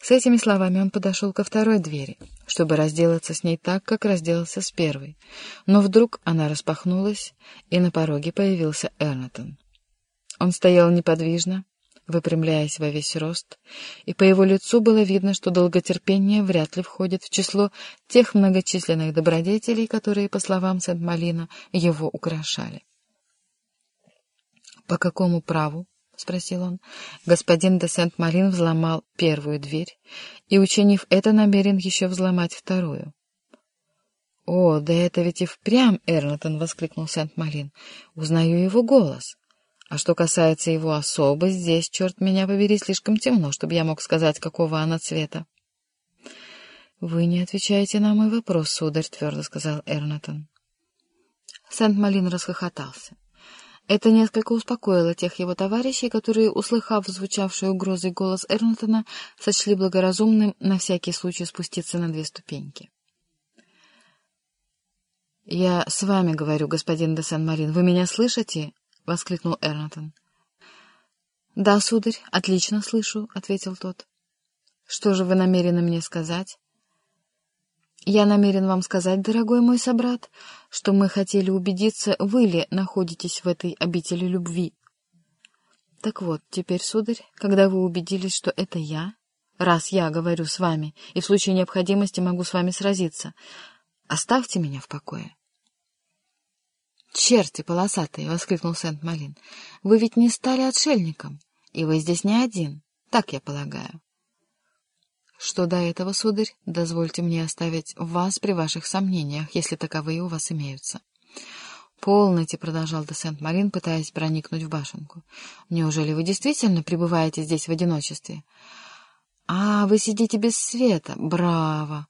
С этими словами он подошел ко второй двери, чтобы разделаться с ней так, как разделался с первой. Но вдруг она распахнулась, и на пороге появился Эрнатон. Он стоял неподвижно, выпрямляясь во весь рост, и по его лицу было видно, что долготерпение вряд ли входит в число тех многочисленных добродетелей, которые, по словам Сент-Малина, его украшали. «По какому праву?» — спросил он. Господин де Сент-Марин взломал первую дверь и, учинив это, намерен еще взломать вторую. — О, да это ведь и впрямь Эрнатон! — воскликнул Сент-Марин. — Узнаю его голос. А что касается его особы, здесь, черт меня побери, слишком темно, чтобы я мог сказать, какого она цвета. — Вы не отвечаете на мой вопрос, сударь, — твердо сказал Эрнатон. Сент-Малин расхохотался. Это несколько успокоило тех его товарищей, которые, услыхав звучавший угрозой голос Эрнтона, сочли благоразумным на всякий случай спуститься на две ступеньки. «Я с вами говорю, господин де Сен-Марин. Вы меня слышите?» — воскликнул Эрнтон. «Да, сударь, отлично слышу», — ответил тот. «Что же вы намерены мне сказать?» Я намерен вам сказать, дорогой мой собрат, что мы хотели убедиться, вы ли находитесь в этой обители любви. Так вот, теперь, сударь, когда вы убедились, что это я, раз я говорю с вами и в случае необходимости могу с вами сразиться, оставьте меня в покое. «Черти полосатые!» — воскликнул Сент-Малин. «Вы ведь не стали отшельником, и вы здесь не один, так я полагаю. Что до этого, сударь, дозвольте мне оставить вас при ваших сомнениях, если таковые у вас имеются. «Полноте», — продолжал де Сент-Марин, пытаясь проникнуть в башенку. «Неужели вы действительно пребываете здесь в одиночестве?» «А, вы сидите без света! Браво!»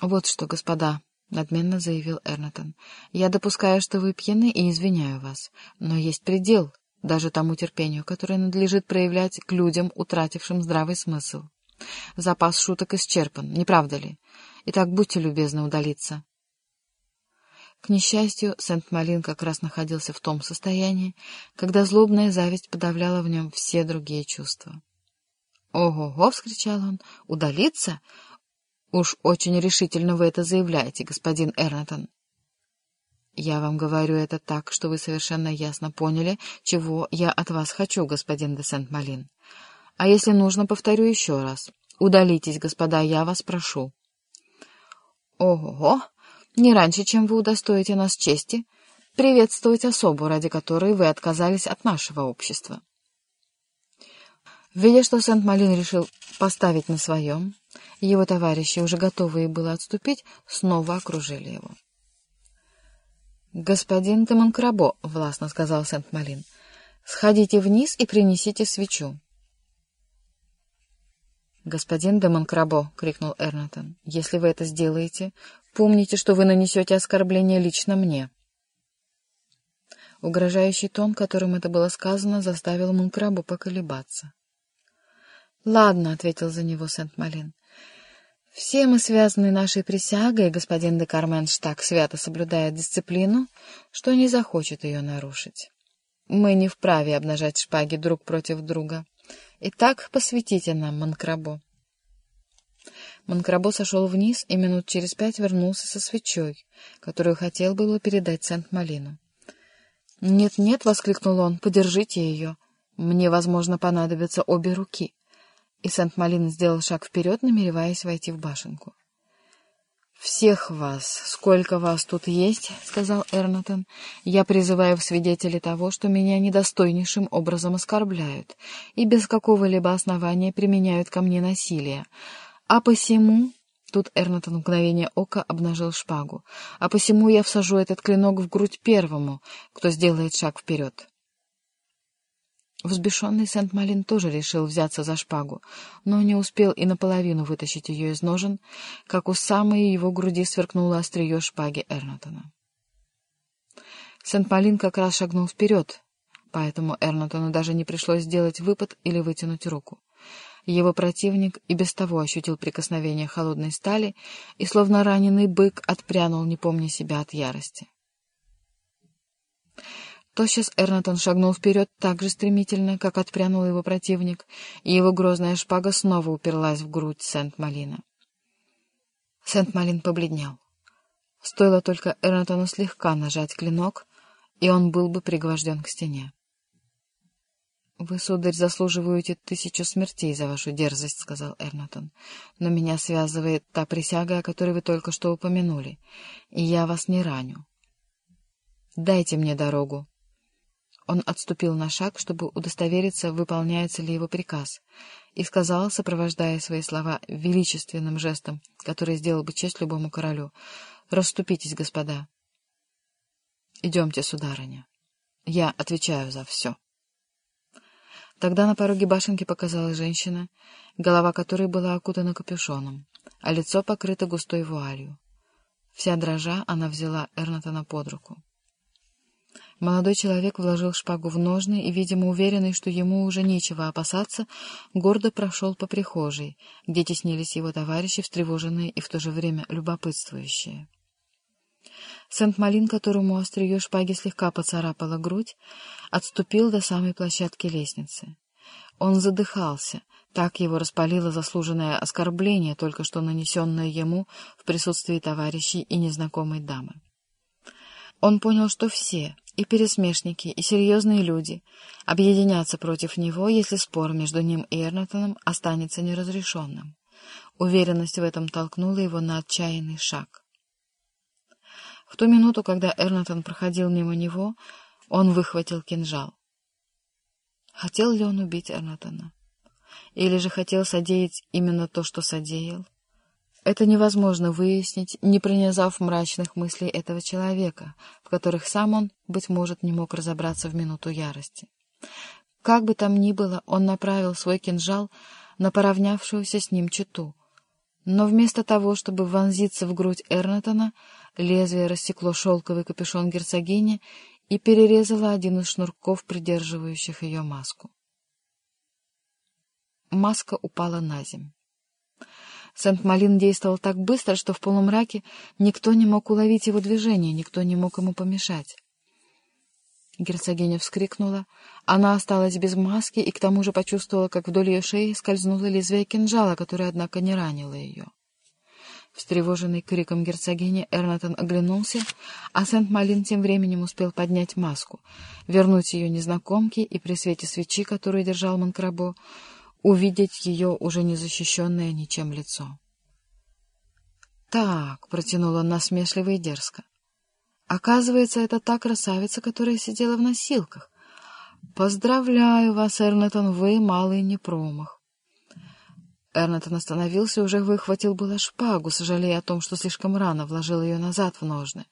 «Вот что, господа», — надменно заявил Эрнатон, — «я допускаю, что вы пьяны и извиняю вас, но есть предел даже тому терпению, которое надлежит проявлять к людям, утратившим здравый смысл». Запас шуток исчерпан, не правда ли? Итак, будьте любезны удалиться. К несчастью, Сент-Малин как раз находился в том состоянии, когда злобная зависть подавляла в нем все другие чувства. «Ого-го!» — вскричал он. «Удалиться? Уж очень решительно вы это заявляете, господин Эрнатон». «Я вам говорю это так, что вы совершенно ясно поняли, чего я от вас хочу, господин де Сент-Малин. А если нужно, повторю еще раз. Удалитесь, господа, я вас прошу. Ого-го! Не раньше, чем вы удостоите нас чести, приветствовать особу, ради которой вы отказались от нашего общества. Видя, что Сент-Малин решил поставить на своем, его товарищи, уже готовые было отступить, снова окружили его. «Господин Таманкрабо», — властно сказал Сент-Малин, — «сходите вниз и принесите свечу». «Господин де Монкрабо!» — крикнул Эрнатон. «Если вы это сделаете, помните, что вы нанесете оскорбление лично мне». Угрожающий тон, которым это было сказано, заставил Монкрабо поколебаться. «Ладно», — ответил за него Сент-Малин. «Все мы связаны нашей присягой, господин де Карменш так свято соблюдает дисциплину, что не захочет ее нарушить. Мы не вправе обнажать шпаги друг против друга». Итак, посветите нам, Манкрабо. Манкрабо сошел вниз и минут через пять вернулся со свечой, которую хотел было передать Сент-Малину. «Нет-нет», — воскликнул он, — «подержите ее. Мне, возможно, понадобятся обе руки». И Сент-Малин сделал шаг вперед, намереваясь войти в башенку. «Всех вас, сколько вас тут есть, — сказал Эрнатон, — я призываю в свидетели того, что меня недостойнейшим образом оскорбляют и без какого-либо основания применяют ко мне насилие. А посему...» Тут Эрнатон в мгновение ока обнажил шпагу. «А посему я всажу этот клинок в грудь первому, кто сделает шаг вперед». Взбешенный Сент-Малин тоже решил взяться за шпагу, но не успел и наполовину вытащить ее из ножен, как у самой его груди сверкнуло острие шпаги Эрнатона. Сент-Малин как раз шагнул вперед, поэтому Эрнатону даже не пришлось сделать выпад или вытянуть руку. Его противник и без того ощутил прикосновение холодной стали и, словно раненый бык, отпрянул, не помня себя от ярости. Тотчас Эрнатон шагнул вперед так же стремительно, как отпрянул его противник, и его грозная шпага снова уперлась в грудь Сент-Малина. Сент-Малин побледнел. Стоило только Эрнатону слегка нажать клинок, и он был бы пригвожден к стене. — Вы, сударь, заслуживаете тысячу смертей за вашу дерзость, — сказал Эрнатон. — Но меня связывает та присяга, о которой вы только что упомянули, и я вас не раню. Дайте мне дорогу. Он отступил на шаг, чтобы удостовериться, выполняется ли его приказ, и сказал, сопровождая свои слова величественным жестом, который сделал бы честь любому королю, «Расступитесь, господа». «Идемте, сударыня. Я отвечаю за все». Тогда на пороге башенки показалась женщина, голова которой была окутана капюшоном, а лицо покрыто густой вуалью. Вся дрожа она взяла Эрнатона под руку. Молодой человек вложил шпагу в ножны и, видимо, уверенный, что ему уже нечего опасаться, гордо прошел по прихожей, где теснились его товарищи, встревоженные и в то же время любопытствующие. Сент-Малин, которому острие шпаги слегка поцарапала грудь, отступил до самой площадки лестницы. Он задыхался, так его распалило заслуженное оскорбление, только что нанесенное ему в присутствии товарищей и незнакомой дамы. Он понял, что все, и пересмешники, и серьезные люди, объединятся против него, если спор между ним и Эрнатоном останется неразрешенным. Уверенность в этом толкнула его на отчаянный шаг. В ту минуту, когда Эрнатон проходил мимо него, он выхватил кинжал. Хотел ли он убить Эрнатона? Или же хотел содеять именно то, что содеял? Это невозможно выяснить, не пронизав мрачных мыслей этого человека, в которых сам он, быть может, не мог разобраться в минуту ярости. Как бы там ни было, он направил свой кинжал на поравнявшуюся с ним читу — но вместо того, чтобы вонзиться в грудь Эрнатона, лезвие рассекло шелковый капюшон герцогини и перерезало один из шнурков, придерживающих ее маску. Маска упала на земь. Сент-Малин действовал так быстро, что в полумраке никто не мог уловить его движение, никто не мог ему помешать. Герцогиня вскрикнула. Она осталась без маски и к тому же почувствовала, как вдоль ее шеи скользнуло лезвие кинжала, которое, однако, не ранило ее. Встревоженный криком герцогини, Эрнатон оглянулся, а Сент-Малин тем временем успел поднять маску, вернуть ее незнакомке и при свете свечи, которую держал Монкрабо, увидеть ее уже не защищенное ничем лицо. «Так», — протянул он насмешливо и дерзко, — Оказывается, это та красавица, которая сидела в носилках. Поздравляю вас, Эрнетон, вы малый непромах. Эрнетон остановился и уже выхватил было шпагу, сожалея о том, что слишком рано вложил ее назад в ножны.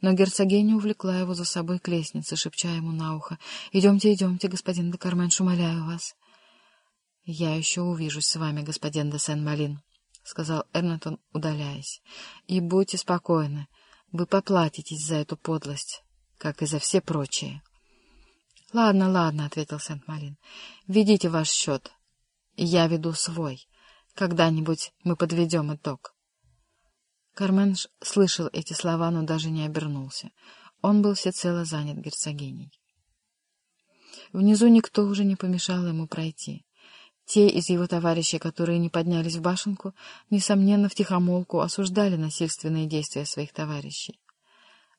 Но герцогиня увлекла его за собой к лестнице, шепча ему на ухо. — Идемте, идемте, господин де Карменш, умоляю вас. — Я еще увижусь с вами, господин де Сен-Малин, — сказал Эрнетон, удаляясь. — И будьте спокойны. Вы поплатитесь за эту подлость, как и за все прочие. — Ладно, ладно, — ответил Сент-Малин. — Ведите ваш счет. Я веду свой. Когда-нибудь мы подведем итог. Карменш слышал эти слова, но даже не обернулся. Он был всецело занят герцогиней. Внизу никто уже не помешал ему пройти. Те из его товарищей, которые не поднялись в башенку, несомненно, втихомолку осуждали насильственные действия своих товарищей.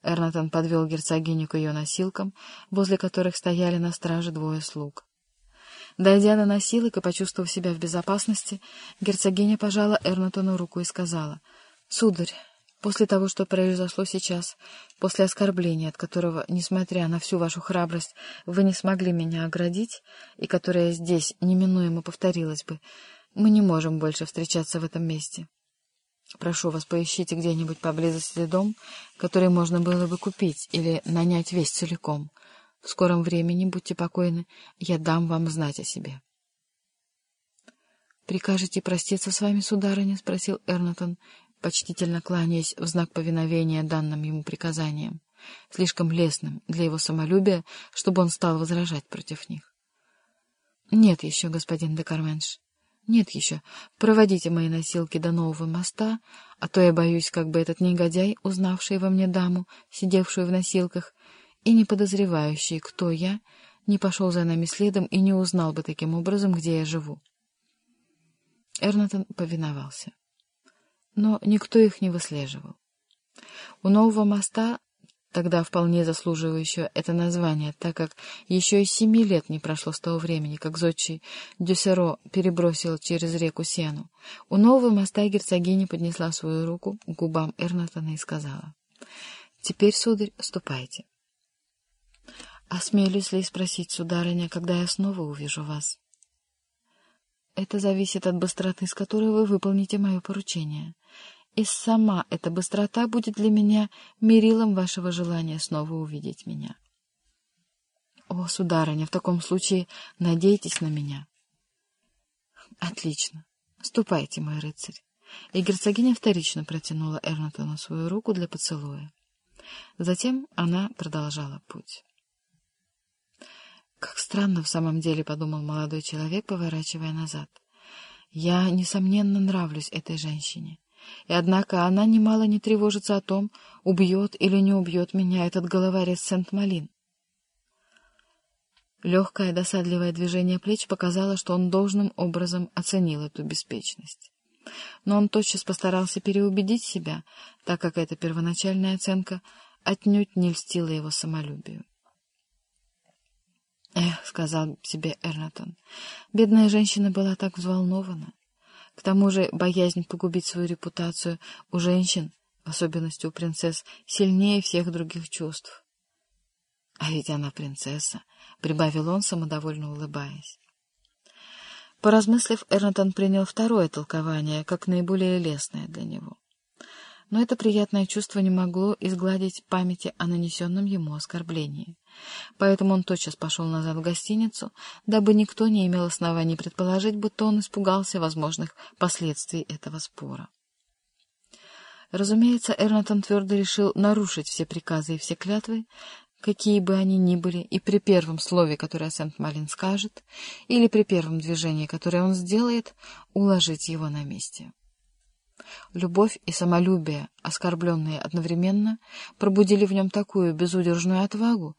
Эрнатон подвел герцогиню к ее носилкам, возле которых стояли на страже двое слуг. Дойдя до носилок и почувствовав себя в безопасности, герцогиня пожала Эрнатону руку и сказала, «Сударь, После того, что произошло сейчас, после оскорбления, от которого, несмотря на всю вашу храбрость, вы не смогли меня оградить, и которое здесь неминуемо повторилось бы, мы не можем больше встречаться в этом месте. Прошу вас, поищите где-нибудь поблизости дом, который можно было бы купить или нанять весь целиком. В скором времени, будьте покойны, я дам вам знать о себе. — Прикажете проститься с вами, сударыня? — спросил Эрнатон, почтительно кланяясь в знак повиновения данным ему приказаниям, слишком лестным для его самолюбия, чтобы он стал возражать против них. — Нет еще, господин де Карменш, нет еще. Проводите мои носилки до нового моста, а то я боюсь, как бы этот негодяй, узнавший во мне даму, сидевшую в носилках, и не подозревающий, кто я, не пошел за нами следом и не узнал бы таким образом, где я живу. Эрнатон повиновался. Но никто их не выслеживал. У нового моста, тогда вполне заслуживающего это название, так как еще и семи лет не прошло с того времени, как зодчий Дюсеро перебросил через реку Сену, у нового моста герцогиня поднесла свою руку к губам Эрнатона и сказала, «Теперь, сударь, ступайте». «Осмелюсь ли спросить, сударыня, когда я снова увижу вас?» Это зависит от быстроты, с которой вы выполните мое поручение. И сама эта быстрота будет для меня мерилом вашего желания снова увидеть меня. О, сударыня, в таком случае надейтесь на меня. Отлично. Ступайте, мой рыцарь. И герцогиня вторично протянула Эрнатону свою руку для поцелуя. Затем она продолжала путь. Как странно в самом деле, — подумал молодой человек, поворачивая назад. Я, несомненно, нравлюсь этой женщине. И однако она немало не тревожится о том, убьет или не убьет меня этот головорез Сент-Малин. Легкое досадливое движение плеч показало, что он должным образом оценил эту беспечность. Но он тотчас постарался переубедить себя, так как эта первоначальная оценка отнюдь не льстила его самолюбию. «Эх», — сказал себе Эрнатон, — бедная женщина была так взволнована. К тому же боязнь погубить свою репутацию у женщин, в особенности у принцесс, сильнее всех других чувств. «А ведь она принцесса», — прибавил он, самодовольно улыбаясь. Поразмыслив, Эрнатон принял второе толкование, как наиболее лестное для него но это приятное чувство не могло изгладить памяти о нанесенном ему оскорблении. Поэтому он тотчас пошел назад в гостиницу, дабы никто не имел оснований предположить, будто он испугался возможных последствий этого спора. Разумеется, Эрнатон твердо решил нарушить все приказы и все клятвы, какие бы они ни были, и при первом слове, которое Сент-Малин скажет, или при первом движении, которое он сделает, уложить его на месте. Любовь и самолюбие, оскорбленные одновременно, пробудили в нем такую безудержную отвагу,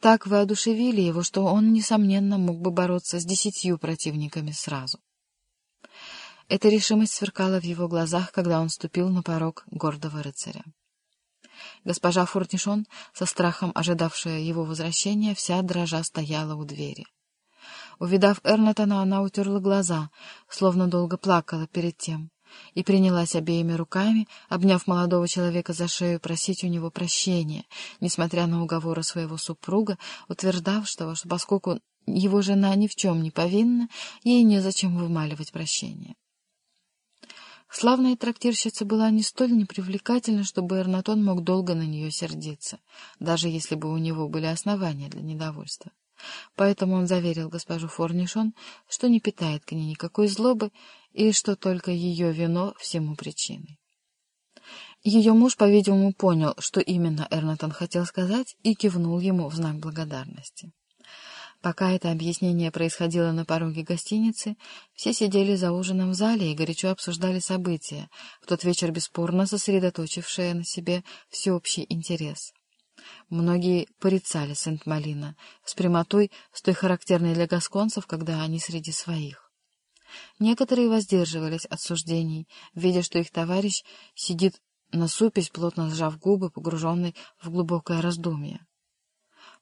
так воодушевили его, что он, несомненно, мог бы бороться с десятью противниками сразу. Эта решимость сверкала в его глазах, когда он ступил на порог гордого рыцаря. Госпожа Фурнишон, со страхом ожидавшая его возвращения, вся дрожа стояла у двери. Увидав Эрнатона, она утерла глаза, словно долго плакала перед тем, и принялась обеими руками, обняв молодого человека за шею, просить у него прощения, несмотря на уговоры своего супруга, утверждавшего, что поскольку его жена ни в чем не повинна, ей незачем вымаливать прощение. Славная трактирщица была не столь непривлекательна, чтобы Эрнатон мог долго на нее сердиться, даже если бы у него были основания для недовольства. Поэтому он заверил госпожу Форнишон, что не питает к ней никакой злобы и что только ее вино всему причиной. Ее муж, по-видимому, понял, что именно Эрнатон хотел сказать, и кивнул ему в знак благодарности. Пока это объяснение происходило на пороге гостиницы, все сидели за ужином в зале и горячо обсуждали события, в тот вечер бесспорно сосредоточившие на себе всеобщий интерес. Многие порицали Сент-Малина с прямотой, с той характерной для гасконцев, когда они среди своих. Некоторые воздерживались от суждений, видя, что их товарищ сидит насупясь, плотно сжав губы, погруженный в глубокое раздумье.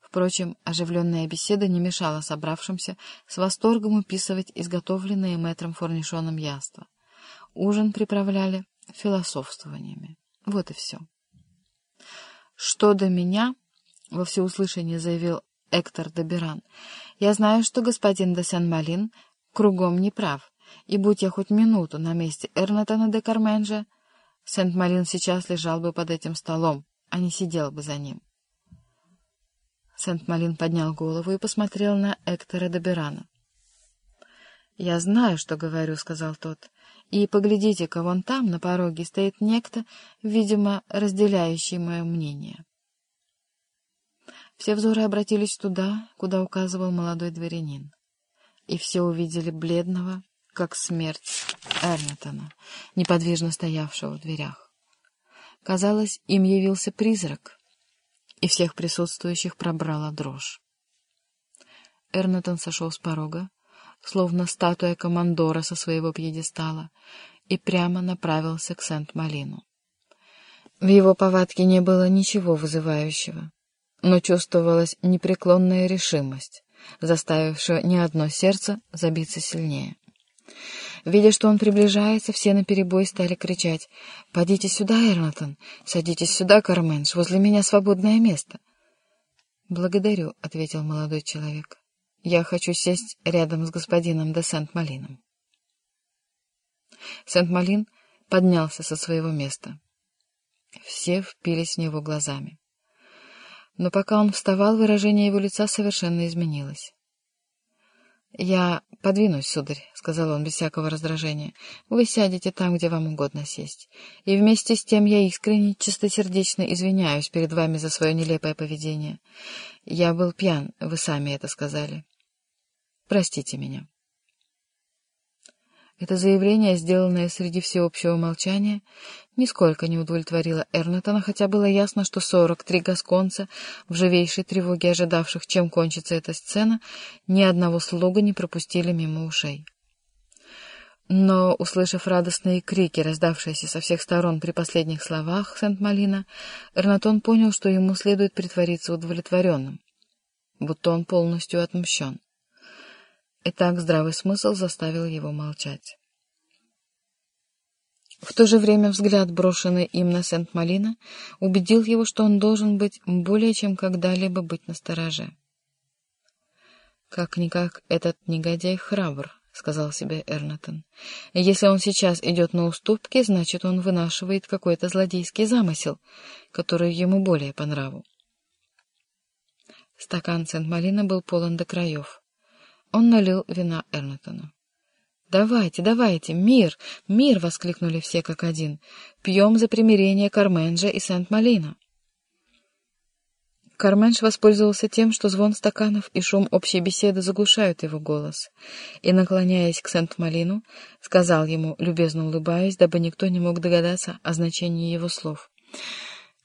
Впрочем, оживленная беседа не мешала собравшимся с восторгом уписывать изготовленные мэтром форнишоном яства. Ужин приправляли философствованиями. Вот и все. «Что до меня?» — во всеуслышание заявил Эктор де Беран. «Я знаю, что господин де Сен-Малин кругом не прав, и будь я хоть минуту на месте Эрнатона де Карменжа, Сент-Малин сейчас лежал бы под этим столом, а не сидел бы за ним». Сент-Малин поднял голову и посмотрел на Эктора де Берана. «Я знаю, что говорю», — сказал тот. «И поглядите-ка, вон там, на пороге, стоит некто, видимо, разделяющий мое мнение». Все взоры обратились туда, куда указывал молодой дворянин. И все увидели бледного, как смерть, Эрнетона, неподвижно стоявшего в дверях. Казалось, им явился призрак. и всех присутствующих пробрала дрожь. Эрнатон сошел с порога, словно статуя командора со своего пьедестала, и прямо направился к Сент-Малину. В его повадке не было ничего вызывающего, но чувствовалась непреклонная решимость, заставившая ни одно сердце забиться сильнее. Видя, что он приближается, все наперебой стали кричать «Подите сюда, Эрнатон! Садитесь сюда, Карменш! Возле меня свободное место!» «Благодарю», — ответил молодой человек. «Я хочу сесть рядом с господином де Сент-Малином». Сент-Малин поднялся со своего места. Все впились в него глазами. Но пока он вставал, выражение его лица совершенно изменилось. «Я подвинусь, сударь», — сказал он без всякого раздражения. «Вы сядете там, где вам угодно сесть. И вместе с тем я искренне, чистосердечно извиняюсь перед вами за свое нелепое поведение. Я был пьян, вы сами это сказали. Простите меня». Это заявление, сделанное среди всеобщего молчания, нисколько не удовлетворило Эрнетона, хотя было ясно, что сорок три гасконца, в живейшей тревоге ожидавших, чем кончится эта сцена, ни одного слуга не пропустили мимо ушей. Но, услышав радостные крики, раздавшиеся со всех сторон при последних словах Сент-Малина, Эрнатон понял, что ему следует притвориться удовлетворенным, будто он полностью отмщен. И так здравый смысл заставил его молчать. В то же время взгляд, брошенный им на Сент-Малина, убедил его, что он должен быть более чем когда-либо быть настороже. «Как-никак этот негодяй храбр», — сказал себе Эрнатон. «Если он сейчас идет на уступки, значит, он вынашивает какой-то злодейский замысел, который ему более по нраву». Стакан Сент-Малина был полон до краев. Он налил вина Эрнатону. «Давайте, давайте, мир, мир!» — воскликнули все как один. «Пьем за примирение Карменджа и Сент-Малина!» Карменш воспользовался тем, что звон стаканов и шум общей беседы заглушают его голос, и, наклоняясь к Сент-Малину, сказал ему, любезно улыбаясь, дабы никто не мог догадаться о значении его слов.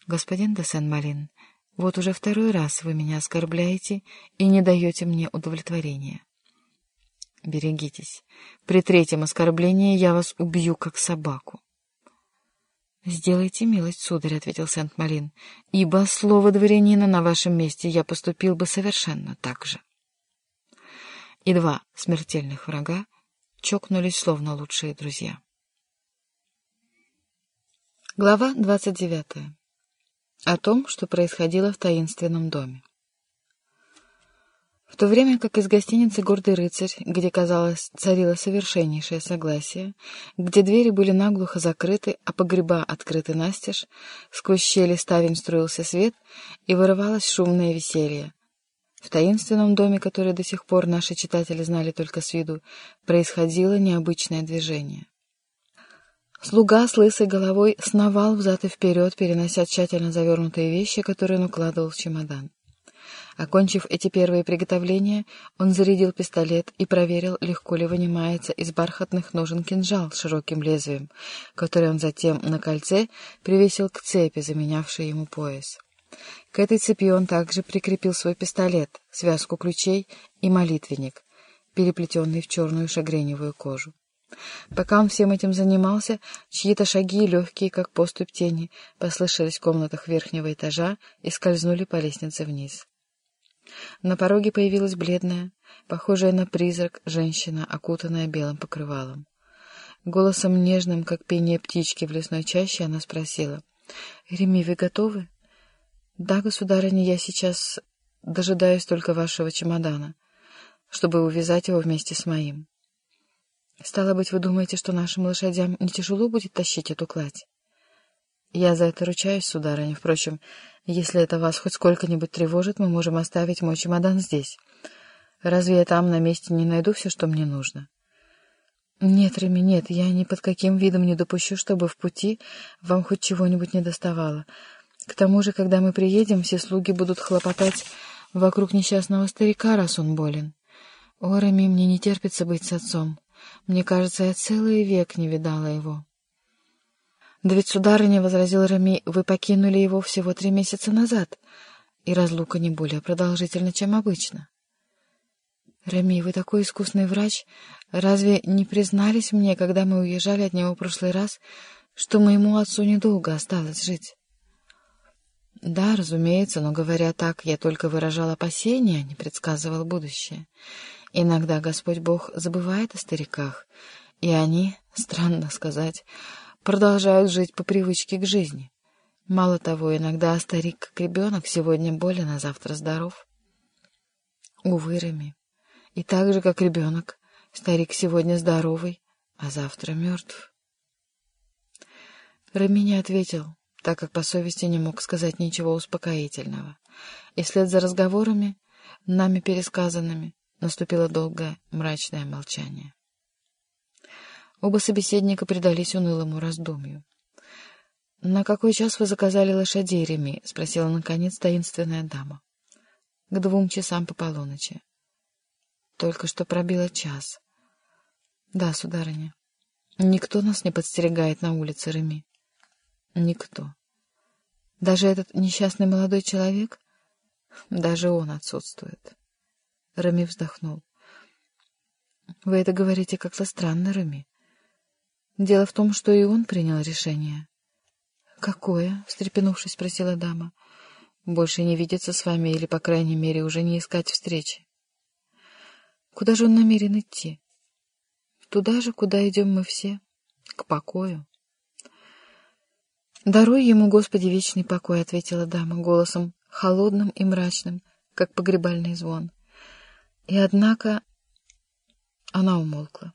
«Господин де Сен-Малин, вот уже второй раз вы меня оскорбляете и не даете мне удовлетворения. Берегитесь. При третьем оскорблении я вас убью, как собаку. — Сделайте милость, сударь, — ответил Сент-Малин, — ибо слово дворянина на вашем месте я поступил бы совершенно так же. И два смертельных врага чокнулись, словно лучшие друзья. Глава двадцать девятая. О том, что происходило в таинственном доме. В то время как из гостиницы «Гордый рыцарь», где, казалось, царило совершеннейшее согласие, где двери были наглухо закрыты, а погреба открыты настежь, сквозь щели ставень струился свет, и вырывалось шумное веселье. В таинственном доме, который до сих пор наши читатели знали только с виду, происходило необычное движение. Слуга с лысой головой сновал взад и вперед, перенося тщательно завернутые вещи, которые он укладывал в чемодан. Окончив эти первые приготовления, он зарядил пистолет и проверил, легко ли вынимается из бархатных ножен кинжал с широким лезвием, который он затем на кольце привесил к цепи, заменявшей ему пояс. К этой цепи он также прикрепил свой пистолет, связку ключей и молитвенник, переплетенный в черную шагреневую кожу. Пока он всем этим занимался, чьи-то шаги, легкие, как поступь тени, послышались в комнатах верхнего этажа и скользнули по лестнице вниз. На пороге появилась бледная, похожая на призрак, женщина, окутанная белым покрывалом. Голосом нежным, как пение птички в лесной чаще, она спросила. — Реми, вы готовы? — Да, государыня, я сейчас дожидаюсь только вашего чемодана, чтобы увязать его вместе с моим. — Стало быть, вы думаете, что нашим лошадям не тяжело будет тащить эту кладь? — Я за это ручаюсь, сударыня. Впрочем, если это вас хоть сколько-нибудь тревожит, мы можем оставить мой чемодан здесь. Разве я там на месте не найду все, что мне нужно? Нет, Реми, нет, я ни под каким видом не допущу, чтобы в пути вам хоть чего-нибудь не доставало. К тому же, когда мы приедем, все слуги будут хлопотать вокруг несчастного старика, раз он болен. О, Реми, мне не терпится быть с отцом. Мне кажется, я целый век не видала его. — Да ведь, сударыня, — возразил Рами, — вы покинули его всего три месяца назад. и разлука не более продолжительна, чем обычно. Рами, вы такой искусный врач. Разве не признались мне, когда мы уезжали от него в прошлый раз, что моему отцу недолго осталось жить? Да, разумеется, но, говоря так, я только выражал опасения, не предсказывал будущее. Иногда Господь Бог забывает о стариках, и они, странно сказать, продолжают жить по привычке к жизни. Мало того, иногда старик, как ребенок, сегодня болен, а завтра здоров. Увы, Рами. И так же, как ребенок, старик сегодня здоровый, а завтра мертв. Рами не ответил, так как по совести не мог сказать ничего успокоительного. И вслед за разговорами, нами пересказанными, наступило долгое мрачное молчание. Оба собеседника предались унылому раздумью. — На какой час вы заказали лошадей, Реми? — спросила, наконец, таинственная дама. — К двум часам по полуночи. — Только что пробило час. — Да, сударыня. Никто нас не подстерегает на улице, Реми. — Никто. Даже этот несчастный молодой человек? Даже он отсутствует. Реми вздохнул. — Вы это говорите как-то странно, Реми. Дело в том, что и он принял решение. «Какое?» — встрепенувшись, спросила дама. «Больше не видеться с вами или, по крайней мере, уже не искать встречи». «Куда же он намерен идти?» «Туда же, куда идем мы все. К покою». «Даруй ему, Господи, вечный покой», — ответила дама голосом холодным и мрачным, как погребальный звон. И однако она умолкла.